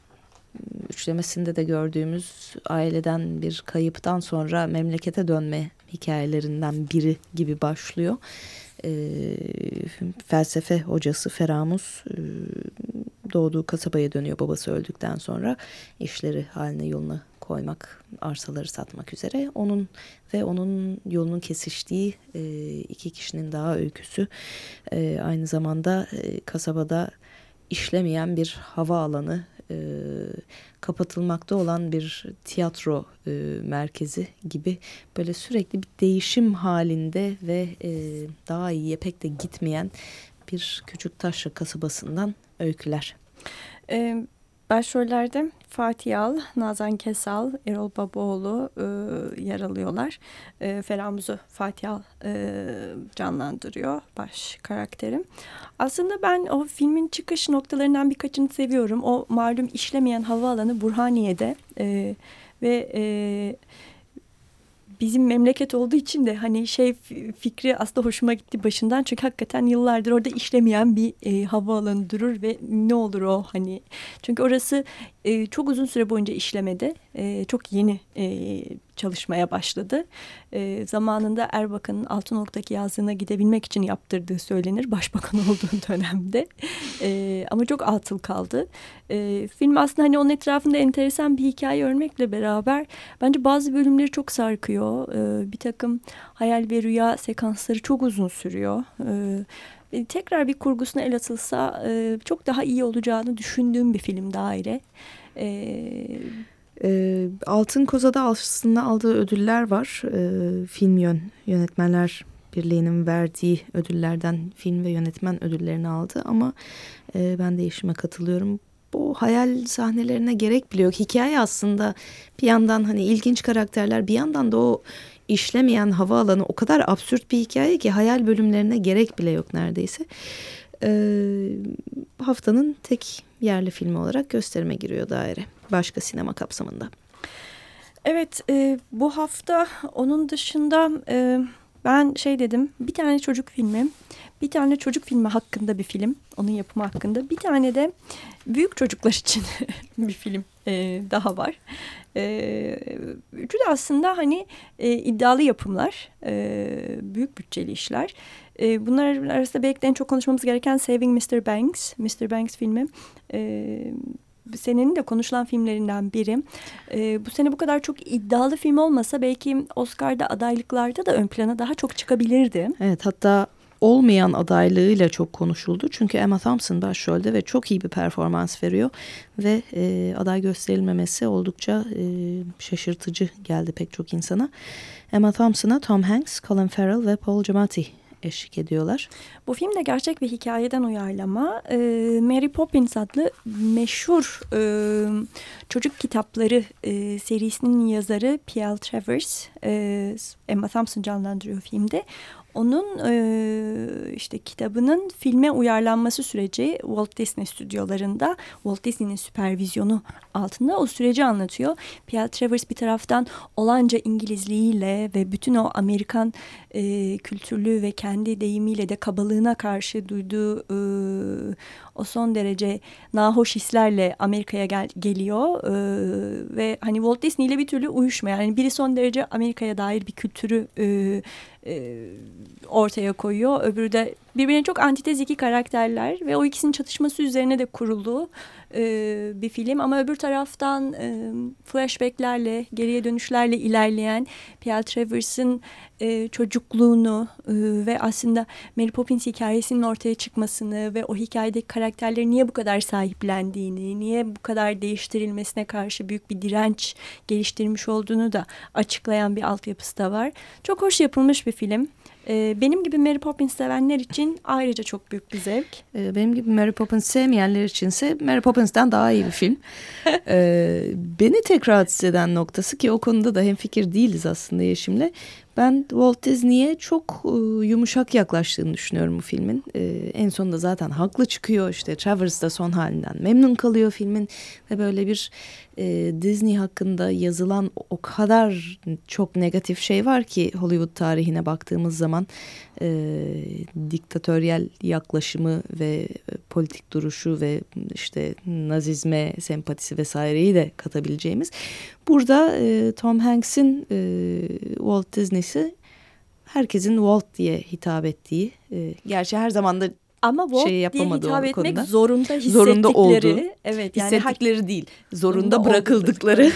üçlemesinde de gördüğümüz aileden bir kayıptan sonra memlekete dönme hikayelerinden biri gibi başlıyor. E, felsefe hocası Feramus e, doğduğu kasabaya dönüyor babası öldükten sonra işleri haline yoluna koymak, arsaları satmak üzere. Onun ve onun yolunun kesiştiği e, iki kişinin daha öyküsü. E, aynı zamanda e, kasabada işlemeyen bir hava alanı, e, kapatılmakta olan bir tiyatro e, merkezi gibi böyle sürekli bir değişim halinde ve e, daha iyiye pek de gitmeyen bir küçük taşra kasabasından öyküler. Evet. Başrollerde Fatih Al, Nazan Kesal, Erol Babaoğlu e, yer alıyorlar. E, Feramuz'u Fatih Al e, canlandırıyor baş karakterim. Aslında ben o filmin çıkış noktalarından birkaçını seviyorum. O malum işlemeyen havaalanı Burhaniye'de e, ve... E, bizim memleket olduğu için de hani şey fikri aslında hoşuma gitti başından. Çünkü hakikaten yıllardır orada işlemeyen bir e, havaalanı durur ve ne olur o hani. Çünkü orası e, çok uzun süre boyunca işlemedi. E, çok yeni e, çalışmaya başladı. E, zamanında Erbakan'ın Altınoluk'taki yazlığına gidebilmek için yaptırdığı söylenir. Başbakan olduğu dönemde. E, ama çok atıl kaldı. E, film aslında hani onun etrafında enteresan bir hikaye örmekle beraber bence bazı bölümleri çok sarkıyor. E, bir takım hayal ve rüya sekansları çok uzun sürüyor. E, e, tekrar bir kurgusuna el atılsa e, çok daha iyi olacağını düşündüğüm bir film daire. E, e, Altın Koza'da aslında aldığı ödüller var. E, film yön yönetmenler Birliği'nin verdiği ödüllerden film ve yönetmen ödüllerini aldı ama ben de işime katılıyorum. Bu hayal sahnelerine gerek bile yok. Hikaye aslında bir yandan hani ilginç karakterler bir yandan da o işlemeyen havaalanı o kadar absürt bir hikaye ki hayal bölümlerine gerek bile yok neredeyse. Ee, haftanın tek yerli filmi olarak gösterime giriyor daire. Başka sinema kapsamında. Evet e, bu hafta onun dışında e, ben şey dedim bir tane çocuk filmi bir tane çocuk filmi hakkında bir film onun yapımı hakkında bir tane de büyük çocuklar için bir film e, daha var. E, üçü de aslında hani e, iddialı yapımlar, e, büyük bütçeli işler. E, bunlar arasında belki de en çok konuşmamız gereken Saving Mr. Banks, Mr. Banks filmi. E, senenin de konuşulan filmlerinden biri. E, bu sene bu kadar çok iddialı film olmasa belki Oscar'da adaylıklarda da ön plana daha çok çıkabilirdi. Evet hatta olmayan adaylığıyla çok konuşuldu. Çünkü Emma Thompson başrolde ve çok iyi bir performans veriyor. Ve e, aday gösterilmemesi oldukça e, şaşırtıcı geldi pek çok insana. Emma Thompson'a Tom Hanks, Colin Farrell ve Paul Giamatti eşlik ediyorlar. Bu film de gerçek bir hikayeden uyarlama. Ee, Mary Poppins adlı meşhur e, çocuk kitapları e, serisinin yazarı P.L. Travers, e, Emma Thompson canlandırıyor filmde onun e, işte kitabının filme uyarlanması süreci Walt Disney stüdyolarında Walt Disney'nin süpervizyonu altında o süreci anlatıyor. P.L. Travers bir taraftan olanca İngilizliğiyle ve bütün o Amerikan e, kültürlü ve kendi deyimiyle de kabalığına karşı duyduğu e, o son derece nahoş hislerle Amerika'ya gel geliyor e, ve hani Walt Disney ile bir türlü uyuşmuyor. Yani biri son derece Amerika'ya dair bir kültürü e, e, ortaya koyuyor. Öbürü de birbirine çok antitez iki karakterler ve o ikisinin çatışması üzerine de kurulu e, bir film. Ama öbür taraftan e, flashbacklerle, geriye dönüşlerle ilerleyen P.L. Travers'ın e, çocukluğunu e, ve aslında Mary Poppins hikayesinin ortaya çıkmasını ve o hikayedeki karakterleri niye bu kadar sahiplendiğini, niye bu kadar değiştirilmesine karşı büyük bir direnç geliştirmiş olduğunu da açıklayan bir altyapısı da var. Çok hoş yapılmış bir film. E, benim gibi Mary Poppins sevenler için ayrıca çok büyük bir zevk. E, benim gibi Mary Poppins sevmeyenler içinse Mary Poppins'ten daha iyi bir film. e, beni tek rahatsız eden noktası ki o konuda da hem fikir değiliz aslında Yeşim'le. Ben Walt Disney'e çok e, yumuşak yaklaştığını düşünüyorum bu filmin. E, en sonunda zaten haklı çıkıyor. İşte Travers da son halinden memnun kalıyor filmin. Ve böyle bir e, Disney hakkında yazılan o kadar çok negatif şey var ki Hollywood tarihine baktığımız zaman e, diktatöryel yaklaşımı ve politik duruşu ve işte nazizme sempatisi vesaireyi de katabileceğimiz. Burada e, Tom Hanks'in e, Walt Disney'si herkesin Walt diye hitap ettiği. E, gerçi her zaman da ama Walt şey yapamadı diye hitap etmek konuda. zorunda hissettikleri. Zorunda oldu. Evet, yani hissettikleri her, değil. Zorunda bırakıldıkları.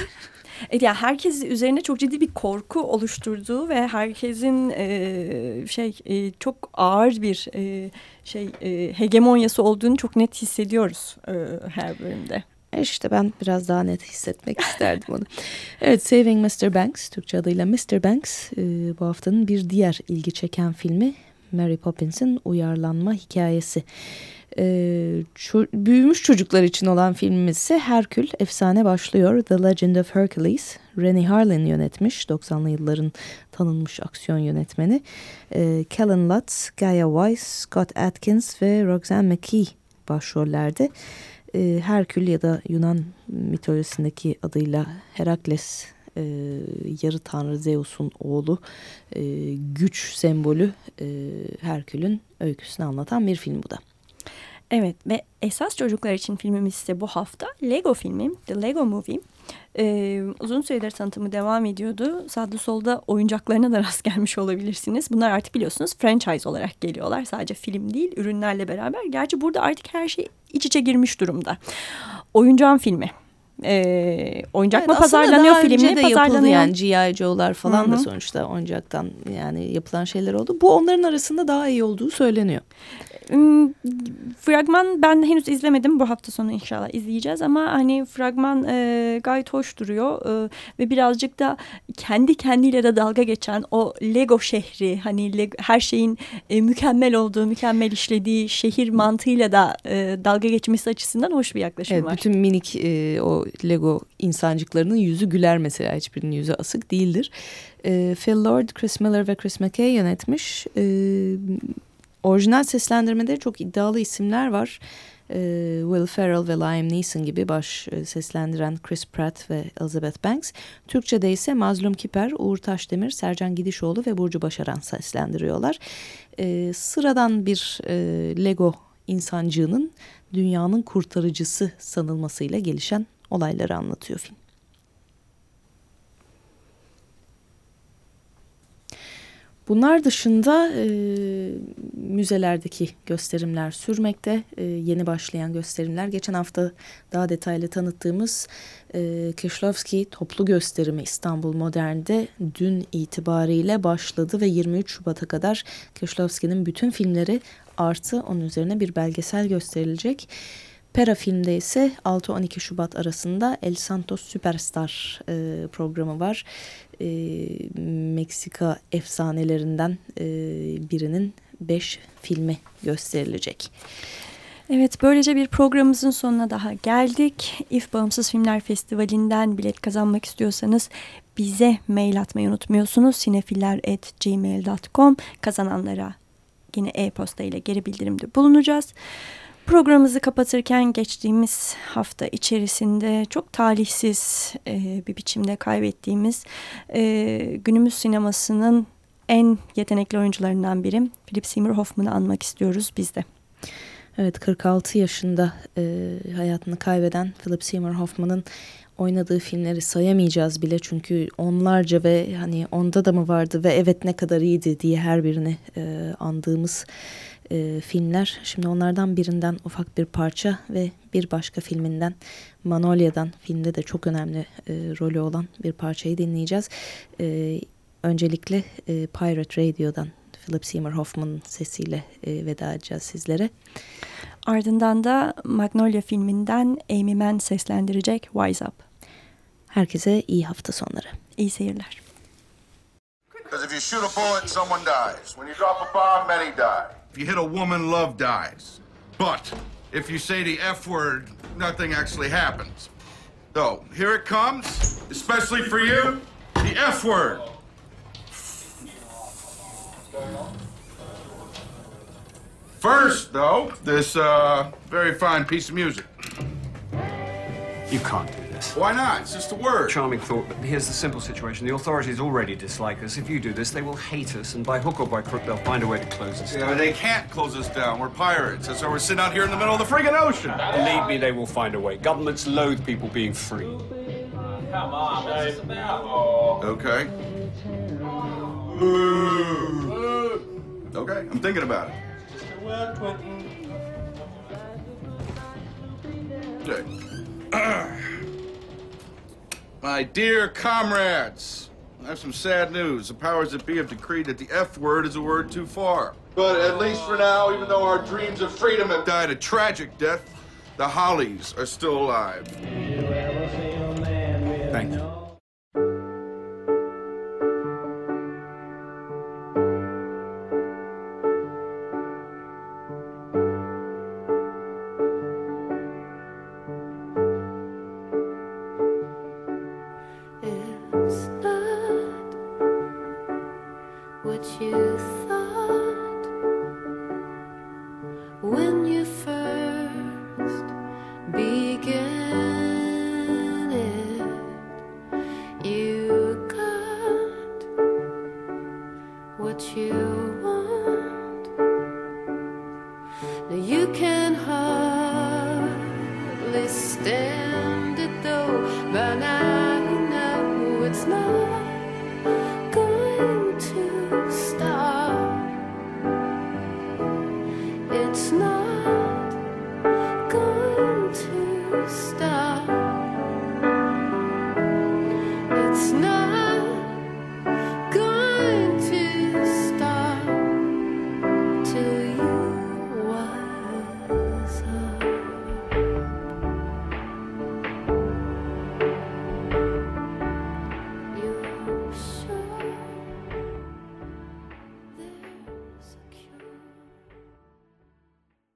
Evet, yani herkes üzerine çok ciddi bir korku oluşturduğu ve herkesin e, şey e, çok ağır bir e, şey e, hegemonyası olduğunu çok net hissediyoruz e, her bölümde. E, işte ben biraz daha net hissetmek isterdim onu. Evet Saving Mr. Banks Türkçe adıyla Mr. Banks e, bu haftanın bir diğer ilgi çeken filmi Mary Poppins'in uyarlanma hikayesi. Ee, ço büyümüş çocuklar için olan filmimiz ise Herkül efsane başlıyor. The Legend of Hercules. Rennie Harlin yönetmiş. 90'lı yılların tanınmış aksiyon yönetmeni. Ee, Kellen Lutz, Gaia Weiss, Scott Atkins ve Roxanne McKee başrollerde. Ee, Herkül ya da Yunan mitolojisindeki adıyla Herakles e, yarı tanrı Zeus'un oğlu e, güç sembolü e, Herkül'ün öyküsünü anlatan bir film bu da. Evet ve esas çocuklar için filmimiz ise bu hafta Lego filmi, The Lego Movie. Ee, uzun süredir tanıtımı devam ediyordu. Sağda solda oyuncaklarına da rast gelmiş olabilirsiniz. Bunlar artık biliyorsunuz franchise olarak geliyorlar. Sadece film değil, ürünlerle beraber. Gerçi burada artık her şey iç içe girmiş durumda. Oyuncağın filmi e, oyuncak evet, mı pazarlanıyor film mi pazarlanıyor? Yani G.I. Joe'lar falan Hı -hı. da sonuçta oyuncaktan yani yapılan şeyler oldu. Bu onların arasında daha iyi olduğu söyleniyor. Fragman ben henüz izlemedim bu hafta sonu inşallah izleyeceğiz ama hani fragman e, gayet hoş duruyor e, ve birazcık da kendi kendiyle de dalga geçen o Lego şehri hani Lego, her şeyin e, mükemmel olduğu mükemmel işlediği şehir mantığıyla da e, dalga geçmesi açısından hoş bir yaklaşım evet, var. Bütün minik e, o Lego insancıklarının yüzü güler mesela hiçbirinin yüzü asık değildir. E, Phil Lord, Chris Miller ve Chris McKay yönetmiş. E, orijinal seslendirmede çok iddialı isimler var. Ee, Will Ferrell ve Liam Neeson gibi baş e, seslendiren Chris Pratt ve Elizabeth Banks. Türkçe'de ise Mazlum Kiper, Uğur Taşdemir, Sercan Gidişoğlu ve Burcu Başaran seslendiriyorlar. Ee, sıradan bir e, Lego insancığının dünyanın kurtarıcısı sanılmasıyla gelişen olayları anlatıyor film. Bunlar dışında e, müzelerdeki gösterimler sürmekte. E, yeni başlayan gösterimler. Geçen hafta daha detaylı tanıttığımız e, Kişlovski toplu gösterimi İstanbul Modern'de dün itibariyle başladı ve 23 Şubat'a kadar Kişlovski'nin bütün filmleri artı onun üzerine bir belgesel gösterilecek. Pera filmde ise 6-12 Şubat arasında El Santos Superstar e, programı var. E, Meksika efsanelerinden e, birinin 5 filmi gösterilecek. Evet böylece bir programımızın sonuna daha geldik. İF Bağımsız Filmler Festivali'nden bilet kazanmak istiyorsanız bize mail atmayı unutmuyorsunuz. sinefiller.gmail.com kazananlara yine e-posta ile geri bildirimde bulunacağız. Programımızı kapatırken geçtiğimiz hafta içerisinde çok talihsiz e, bir biçimde kaybettiğimiz e, günümüz sinemasının en yetenekli oyuncularından biri Philip Seymour Hoffman'ı anmak istiyoruz biz de. Evet 46 yaşında e, hayatını kaybeden Philip Seymour Hoffman'ın oynadığı filmleri sayamayacağız bile çünkü onlarca ve hani onda da mı vardı ve evet ne kadar iyiydi diye her birini e, andığımız e, filmler. Şimdi onlardan birinden ufak bir parça ve bir başka filminden Manolya'dan filmde de çok önemli e, rolü olan bir parçayı dinleyeceğiz. E, öncelikle e, Pirate Radio'dan Philip Seymour Hoffman'ın sesiyle e, veda edeceğiz sizlere. Ardından da Magnolia filminden Amy Mann seslendirecek Wise Up. Herkese iyi hafta sonları. İyi seyirler. Because if you shoot a bullet, someone dies. When you drop a bomb, many die. If you hit a woman, love dies. But if you say the F word, nothing actually happens. So, here it comes, especially for you, the F word. First, though, this uh, very fine piece of music. You can't do this. Why not? It's just a word. Charming thought, but here's the simple situation. The authorities already dislike us. If you do this, they will hate us, and by hook or by crook, they'll find a way to close us Yeah, down. they can't close us down. We're pirates. That's why we're sitting out here in the middle of the friggin' ocean. Believe me, they will find a way. Governments loathe people being free. Come on, Dave. Okay. Okay, I'm thinking about it. Okay. My dear comrades, I have some sad news. The powers that be have decreed that the F word is a word too far. But at least for now, even though our dreams of freedom have died a tragic death, the Hollies are still alive. Thank you.